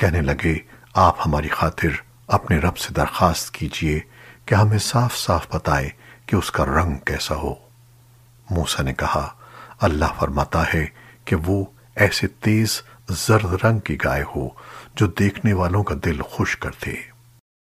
کہنے لگے، آپ ہماری خاطر اپنے رب سے درخواست کیجیے کہ ہمیں صاف صاف بتائے کہ اس کا رنگ کیسا ہو. موسیٰ نے کہا، اللہ فرماتا ہے کہ وہ ایسے تیز زرد رنگ کی گائے ہو جو دیکھنے والوں کا دل خوش کرتے۔